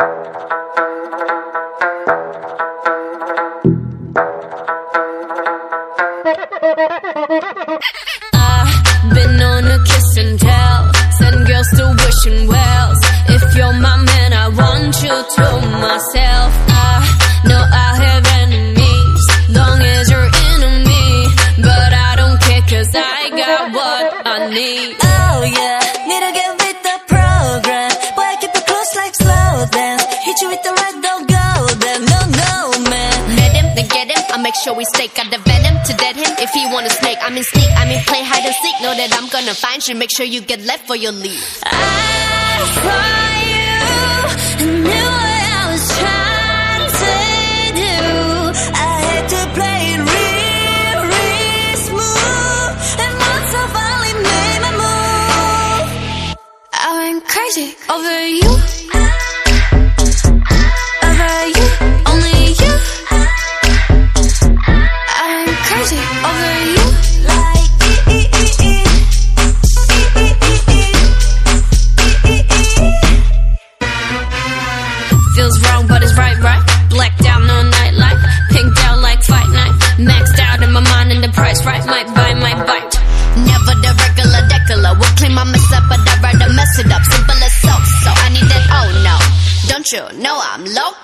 I've been on a kiss and girls still wishing wells. If you're my man, I want you to myself. I know I have enemies, long as you're enemy. But I don't care, cause I got what I need. Oh yeah, need to get sure we stay. Got the venom to dead him. If he wanna snake, I mean sneak. I mean play hide and seek. Know that I'm gonna find you. Make sure you get left for your leave. I saw you and knew what I was trying to do. I had to play it real, real smooth. And once I finally made my move, I went crazy over you. Feels wrong, but it's right, right. Blacked out, no. Pinked out like fight night. Maxed out in my mind, and the price right. Might buy. Never the regular mess up, but I'd rather mess it up. Simple as so. So I need that. Oh no, don't you know I'm loco?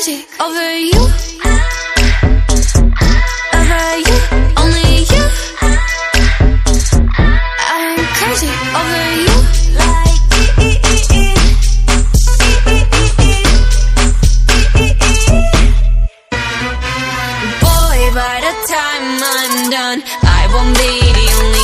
Over you. over you, Only you. I went crazy over you. like. Boy, by the time I'm done, I won't be the only